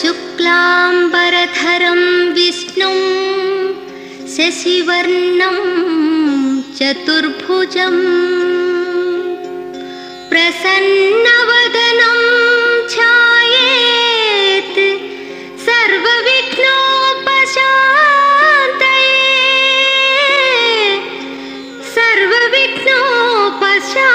शुक्लाम्बरधरं विष्णुं शशिवर्णं चतुर्भुजम् प्रसन्नवदनं ध्यायेत् सर्वविघ्नोपशान्तये। सर्वविघ्नोपशा